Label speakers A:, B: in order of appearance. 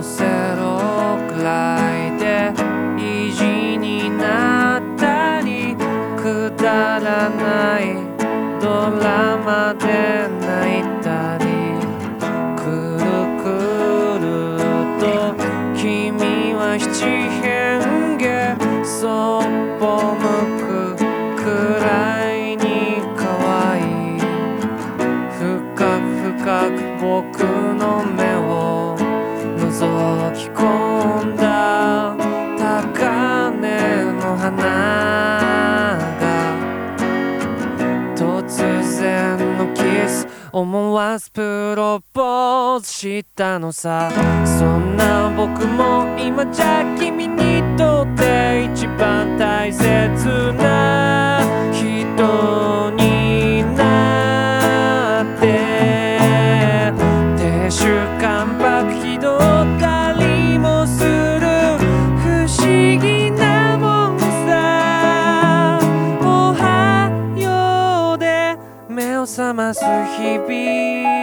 A: のくらいで意地になったりくだらないドラマで泣いたり。くるくると君は七変化そっぽ向くくらいに可愛い。深く深く僕の目を覗き込んだ高嶺の花が突然のキス思わずプロポーズしたのさ。そんな僕も今じゃ君にとって一番大切な keep it.